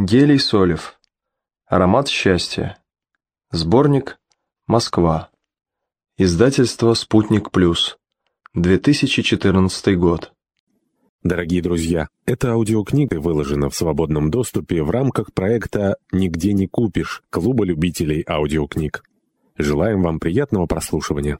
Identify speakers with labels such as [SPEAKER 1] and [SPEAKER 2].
[SPEAKER 1] Гелий Солев. Аромат счастья. Сборник «Москва». Издательство «Спутник Плюс». 2014 год.
[SPEAKER 2] Дорогие друзья, эта аудиокнига выложена в свободном доступе в рамках проекта «Нигде не купишь» Клуба любителей аудиокниг. Желаем вам приятного прослушивания.